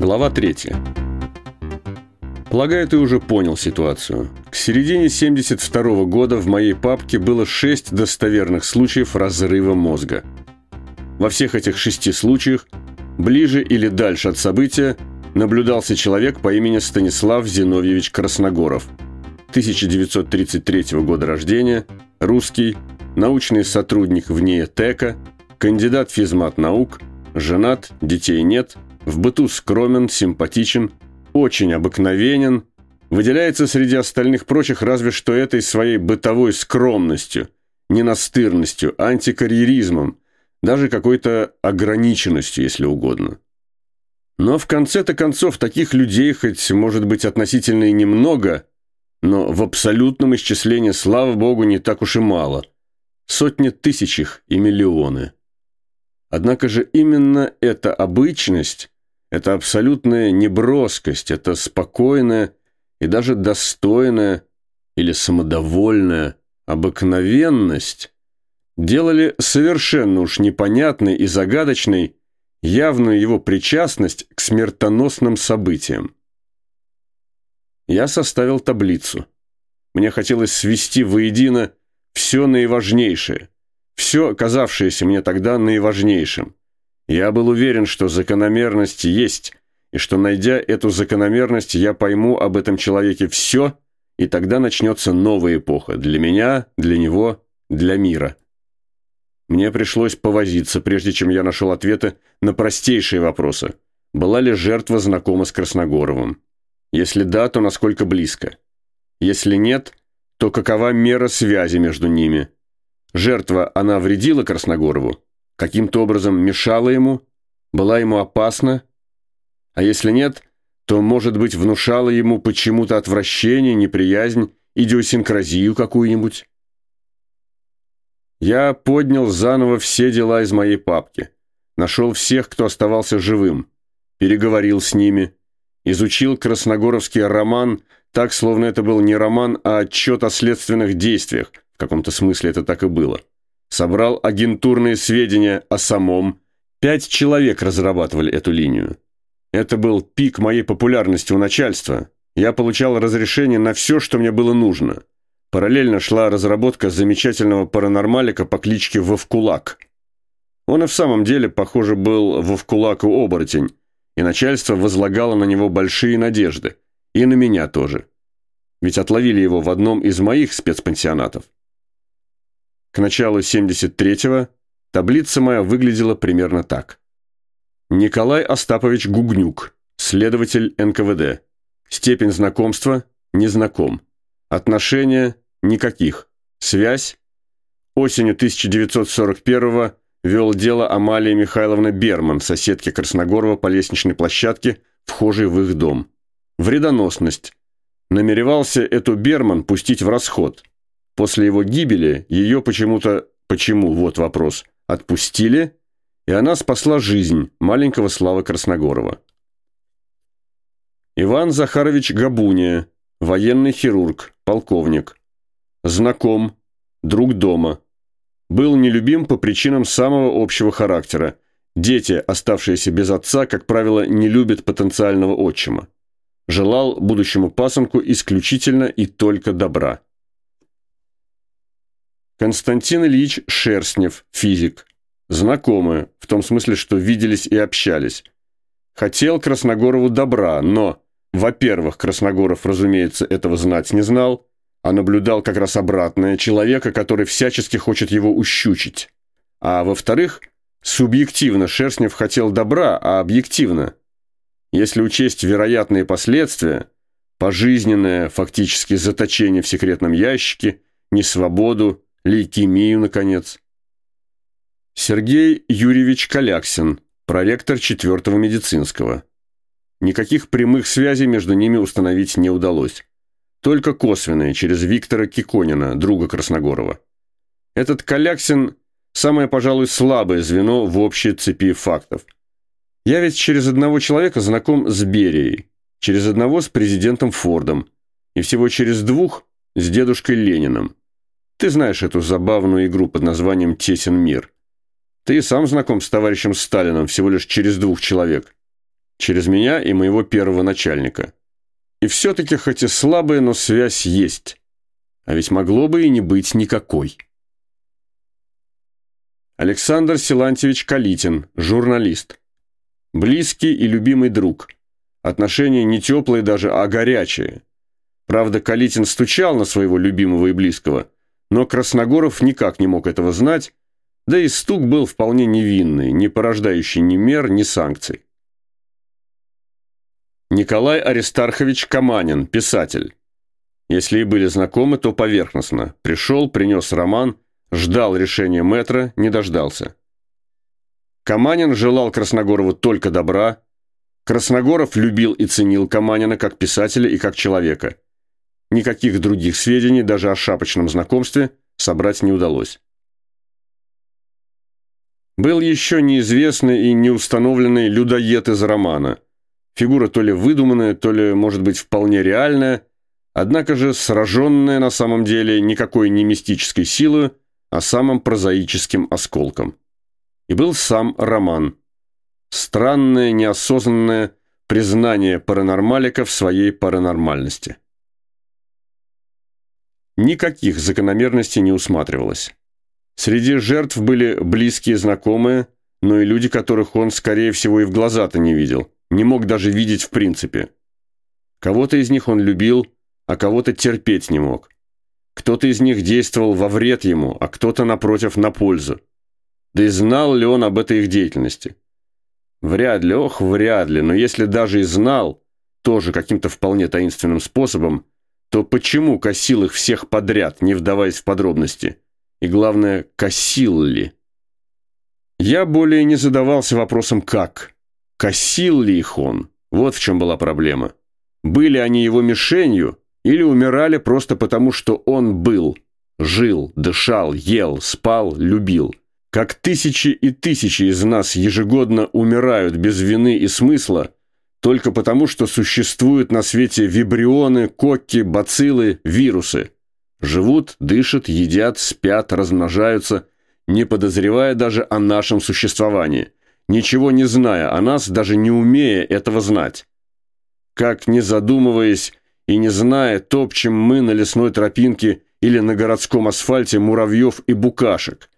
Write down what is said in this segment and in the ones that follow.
Глава 3. Полагаю, ты уже понял ситуацию. К середине 72 года в моей папке было 6 достоверных случаев разрыва мозга. Во всех этих шести случаях, ближе или дальше от события, наблюдался человек по имени Станислав Зиновьевич Красногоров. 1933 года рождения, русский, научный сотрудник в ТЭКа, кандидат физмат наук, женат, детей нет – в быту скромен, симпатичен, очень обыкновенен, выделяется среди остальных прочих разве что этой своей бытовой скромностью, ненастырностью, антикарьеризмом, даже какой-то ограниченностью, если угодно. Но в конце-то концов таких людей, хоть может быть относительно и немного, но в абсолютном исчислении, слава богу, не так уж и мало. Сотни тысяч их и миллионы. Однако же именно эта обычность, эта абсолютная неброскость, эта спокойная и даже достойная или самодовольная обыкновенность делали совершенно уж непонятной и загадочной явную его причастность к смертоносным событиям. Я составил таблицу. Мне хотелось свести воедино все наиважнейшее – все, казавшееся мне тогда наиважнейшим. Я был уверен, что закономерность есть, и что, найдя эту закономерность, я пойму об этом человеке все, и тогда начнется новая эпоха для меня, для него, для мира. Мне пришлось повозиться, прежде чем я нашел ответы на простейшие вопросы. Была ли жертва знакома с Красногоровым? Если да, то насколько близко? Если нет, то какова мера связи между ними? Жертва, она вредила Красногорову? Каким-то образом мешала ему? Была ему опасна? А если нет, то, может быть, внушала ему почему-то отвращение, неприязнь, идиосинкразию какую-нибудь? Я поднял заново все дела из моей папки. Нашел всех, кто оставался живым. Переговорил с ними. Изучил красногоровский роман так, словно это был не роман, а отчет о следственных действиях, в каком-то смысле это так и было. Собрал агентурные сведения о самом. Пять человек разрабатывали эту линию. Это был пик моей популярности у начальства. Я получал разрешение на все, что мне было нужно. Параллельно шла разработка замечательного паранормалика по кличке Вовкулак. Он и в самом деле, похоже, был Вовкулак и оборотень, и начальство возлагало на него большие надежды. И на меня тоже. Ведь отловили его в одном из моих спецпансионатов. К началу 73-го таблица моя выглядела примерно так. Николай Остапович Гугнюк, следователь НКВД. Степень знакомства – не знаком. Отношения – никаких. Связь – осенью 1941-го вел дело Амалии Михайловны Берман, соседки Красногорова по лестничной площадке, вхожей в их дом. Вредоносность. Намеревался эту Берман пустить в расход – После его гибели ее почему-то, почему, вот вопрос, отпустили, и она спасла жизнь маленького Славы Красногорова. Иван Захарович Габуния, военный хирург, полковник. Знаком, друг дома. Был нелюбим по причинам самого общего характера. Дети, оставшиеся без отца, как правило, не любят потенциального отчима. Желал будущему пасынку исключительно и только добра. Константин Ильич Шерстнев, физик. Знакомые, в том смысле, что виделись и общались. Хотел Красногорову добра, но, во-первых, Красногоров, разумеется, этого знать не знал, а наблюдал как раз обратное, человека, который всячески хочет его ущучить. А во-вторых, субъективно Шерстнев хотел добра, а объективно. Если учесть вероятные последствия, пожизненное фактически заточение в секретном ящике, несвободу, лейкемию, наконец. Сергей Юрьевич Каляксин, проректор 4-го медицинского. Никаких прямых связей между ними установить не удалось. Только косвенные, через Виктора Киконина, друга Красногорова. Этот Каляксин – самое, пожалуй, слабое звено в общей цепи фактов. Я ведь через одного человека знаком с Берией, через одного с президентом Фордом, и всего через двух – с дедушкой Лениным. Ты знаешь эту забавную игру под названием «Тесен мир». Ты сам знаком с товарищем Сталином всего лишь через двух человек. через меня и моего первого начальника. И все-таки хоть и слабая, но связь есть. А ведь могло бы и не быть никакой. Александр Силантьевич Калитин, журналист. Близкий и любимый друг. Отношения не теплые даже, а горячие. Правда, Калитин стучал на своего любимого и близкого, но Красногоров никак не мог этого знать, да и стук был вполне невинный, не порождающий ни мер, ни санкций. Николай Аристархович Каманин, писатель. Если и были знакомы, то поверхностно. Пришел, принес роман, ждал решения метра, не дождался. Каманин желал Красногорову только добра. Красногоров любил и ценил Каманина как писателя и как человека. Никаких других сведений, даже о шапочном знакомстве, собрать не удалось. Был еще неизвестный и неустановленный людоед из романа. Фигура то ли выдуманная, то ли, может быть, вполне реальная, однако же сраженная на самом деле никакой не мистической силой, а самым прозаическим осколком. И был сам роман. Странное, неосознанное признание паранормалика в своей паранормальности. Никаких закономерностей не усматривалось. Среди жертв были близкие знакомые, но и люди, которых он, скорее всего, и в глаза-то не видел, не мог даже видеть в принципе. Кого-то из них он любил, а кого-то терпеть не мог. Кто-то из них действовал во вред ему, а кто-то, напротив, на пользу. Да и знал ли он об этой их деятельности? Вряд ли, ох, вряд ли, но если даже и знал, тоже каким-то вполне таинственным способом, то почему косил их всех подряд, не вдаваясь в подробности? И главное, косил ли? Я более не задавался вопросом «как?». Косил ли их он? Вот в чем была проблема. Были они его мишенью или умирали просто потому, что он был, жил, дышал, ел, спал, любил? Как тысячи и тысячи из нас ежегодно умирают без вины и смысла, только потому, что существуют на свете вибрионы, кокки, бациллы, вирусы. Живут, дышат, едят, спят, размножаются, не подозревая даже о нашем существовании, ничего не зная о нас, даже не умея этого знать. Как, не задумываясь и не зная, топчем мы на лесной тропинке или на городском асфальте муравьев и букашек,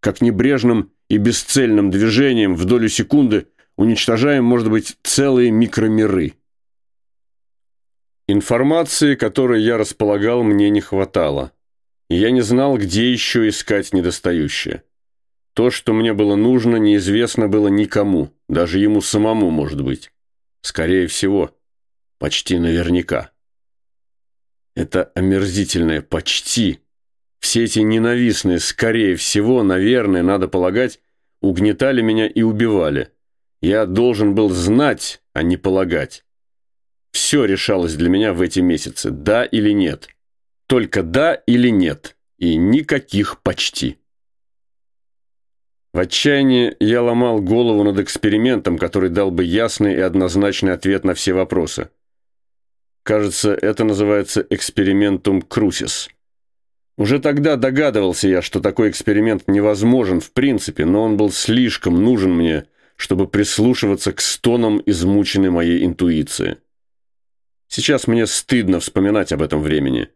как небрежным и бесцельным движением в долю секунды уничтожаем, может быть, целые микромиры. Информации, которой я располагал, мне не хватало. Я не знал, где еще искать недостающее. То, что мне было нужно, неизвестно было никому, даже ему самому, может быть. Скорее всего, почти наверняка. Это омерзительное «почти». Все эти ненавистные «скорее всего», наверное, надо полагать, угнетали меня и убивали. Я должен был знать, а не полагать. Все решалось для меня в эти месяцы, да или нет. Только да или нет, и никаких почти. В отчаянии я ломал голову над экспериментом, который дал бы ясный и однозначный ответ на все вопросы. Кажется, это называется экспериментум крусис. Уже тогда догадывался я, что такой эксперимент невозможен в принципе, но он был слишком нужен мне, чтобы прислушиваться к стонам измученной моей интуиции. Сейчас мне стыдно вспоминать об этом времени.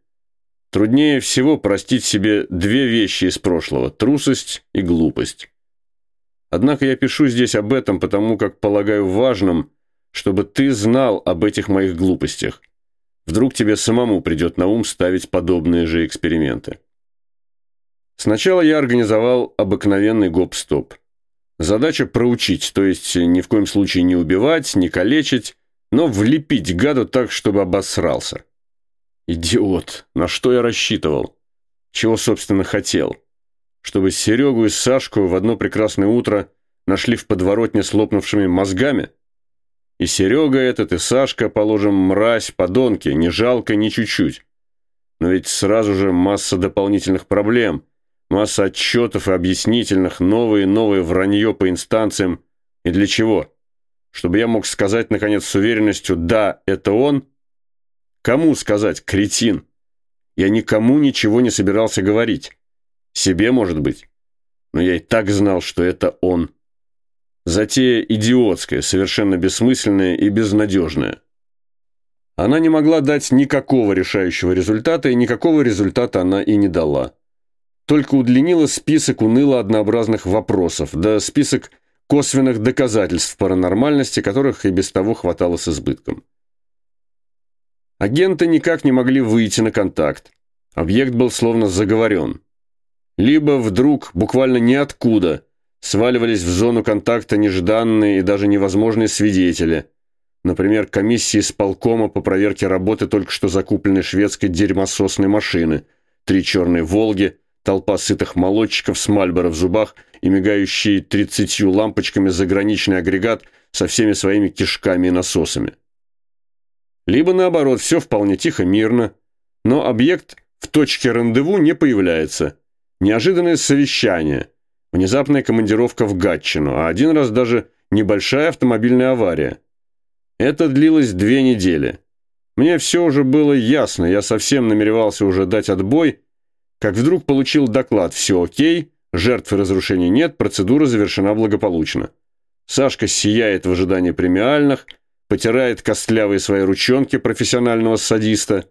Труднее всего простить себе две вещи из прошлого – трусость и глупость. Однако я пишу здесь об этом, потому как полагаю важным, чтобы ты знал об этих моих глупостях. Вдруг тебе самому придет на ум ставить подобные же эксперименты. Сначала я организовал обыкновенный гоп-стоп – Задача проучить, то есть ни в коем случае не убивать, не калечить, но влепить гаду так, чтобы обосрался. Идиот, на что я рассчитывал? Чего, собственно, хотел? Чтобы Серегу и Сашку в одно прекрасное утро нашли в подворотне с лопнувшими мозгами? И Серега этот, и Сашка, положим, мразь, подонки, не жалко ни чуть-чуть. Но ведь сразу же масса дополнительных проблем – Масса отчетов и объяснительных, новые и новые вранье по инстанциям. И для чего? Чтобы я мог сказать, наконец, с уверенностью «да, это он»? Кому сказать, кретин? Я никому ничего не собирался говорить. Себе, может быть. Но я и так знал, что это он. Затея идиотская, совершенно бессмысленная и безнадежная. Она не могла дать никакого решающего результата, и никакого результата она и не дала. Только удлинила список уныло однообразных вопросов, да список косвенных доказательств паранормальности, которых и без того хватало с избытком. Агенты никак не могли выйти на контакт. Объект был словно заговорен. Либо вдруг, буквально ниоткуда, сваливались в зону контакта нежданные и даже невозможные свидетели – Например, комиссии с полкома по проверке работы только что закупленной шведской дерьмососной машины, три черные «Волги», толпа сытых молодчиков с Мальборо в зубах и мигающий тридцатью лампочками заграничный агрегат со всеми своими кишками и насосами. Либо наоборот, все вполне тихо, мирно, но объект в точке рандеву не появляется. Неожиданное совещание, внезапная командировка в Гатчину, а один раз даже небольшая автомобильная авария – это длилось две недели. Мне все уже было ясно, я совсем намеревался уже дать отбой, как вдруг получил доклад «Все окей, жертв и разрушений нет, процедура завершена благополучно». Сашка сияет в ожидании премиальных, потирает костлявые свои ручонки профессионального садиста.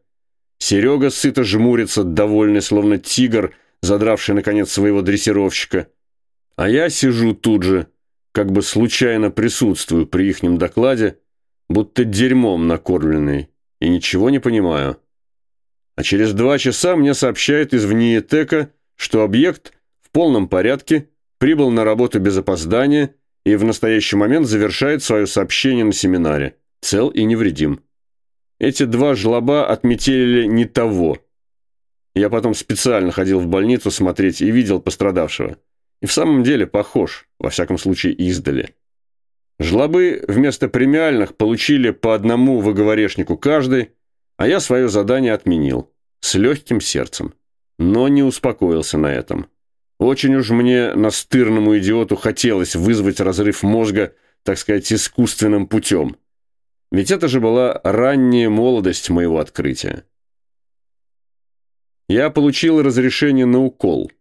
Серега сыто жмурится, довольный, словно тигр, задравший, наконец, своего дрессировщика. А я сижу тут же, как бы случайно присутствую при ихнем докладе, будто дерьмом накормленный, и ничего не понимаю. А через два часа мне сообщают из ВНИЕТЭКа, что объект в полном порядке, прибыл на работу без опоздания и в настоящий момент завершает свое сообщение на семинаре, цел и невредим. Эти два жлоба отметили не того. Я потом специально ходил в больницу смотреть и видел пострадавшего. И в самом деле похож, во всяком случае издали. Жлобы вместо премиальных получили по одному выговорешнику каждый, а я свое задание отменил. С легким сердцем. Но не успокоился на этом. Очень уж мне, настырному идиоту, хотелось вызвать разрыв мозга, так сказать, искусственным путем. Ведь это же была ранняя молодость моего открытия. Я получил разрешение на укол.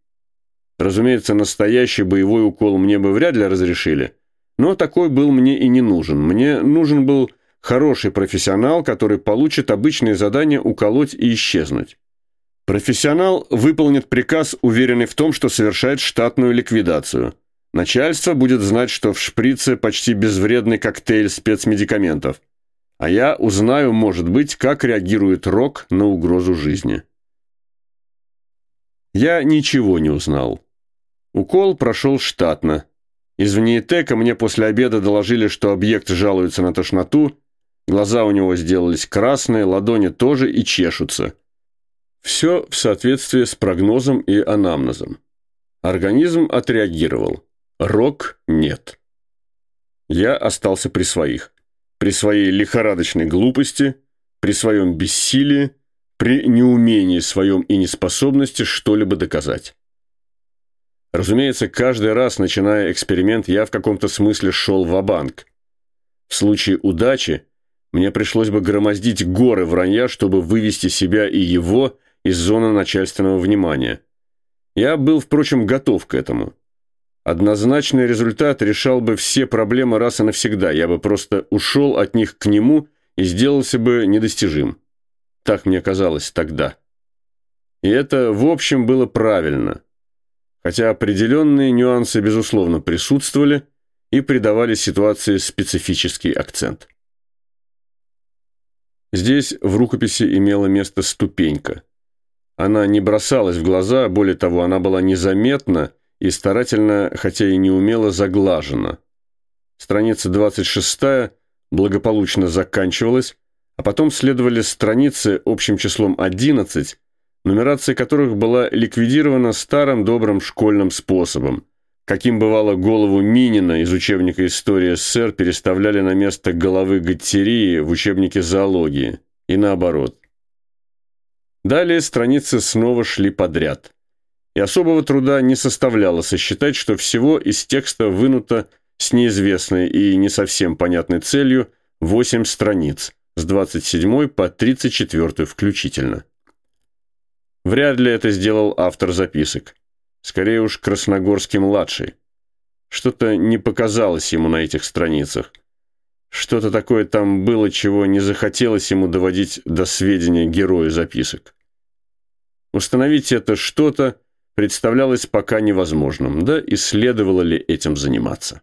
Разумеется, настоящий боевой укол мне бы вряд ли разрешили – но такой был мне и не нужен. Мне нужен был хороший профессионал, который получит обычные задания уколоть и исчезнуть. Профессионал выполнит приказ, уверенный в том, что совершает штатную ликвидацию. Начальство будет знать, что в шприце почти безвредный коктейль спецмедикаментов. А я узнаю, может быть, как реагирует рок на угрозу жизни. Я ничего не узнал. Укол прошел штатно. Из ВНИИТЭКа мне после обеда доложили, что объект жалуется на тошноту, глаза у него сделались красные, ладони тоже и чешутся. Все в соответствии с прогнозом и анамнезом. Организм отреагировал. Рок нет. Я остался при своих. При своей лихорадочной глупости, при своем бессилии, при неумении своем и неспособности что-либо доказать. Разумеется, каждый раз, начиная эксперимент, я в каком-то смысле шел в банк В случае удачи мне пришлось бы громоздить горы вранья, чтобы вывести себя и его из зоны начальственного внимания. Я был, впрочем, готов к этому. Однозначный результат решал бы все проблемы раз и навсегда. Я бы просто ушел от них к нему и сделался бы недостижим. Так мне казалось тогда. И это, в общем, было правильно хотя определенные нюансы, безусловно, присутствовали и придавали ситуации специфический акцент. Здесь в рукописи имела место ступенька. Она не бросалась в глаза, более того, она была незаметна и старательно, хотя и неумело, заглажена. Страница 26 благополучно заканчивалась, а потом следовали страницы общим числом 11, нумерация которых была ликвидирована старым добрым школьным способом. Каким бывало голову Минина из учебника «История СССР» переставляли на место головы Гаттерии в учебнике зоологии. И наоборот. Далее страницы снова шли подряд. И особого труда не составляло сосчитать, что всего из текста вынуто с неизвестной и не совсем понятной целью 8 страниц, с 27 по 34 включительно. Вряд ли это сделал автор записок. Скорее уж Красногорский-младший. Что-то не показалось ему на этих страницах. Что-то такое там было, чего не захотелось ему доводить до сведения героя записок. Установить это что-то представлялось пока невозможным, да и следовало ли этим заниматься.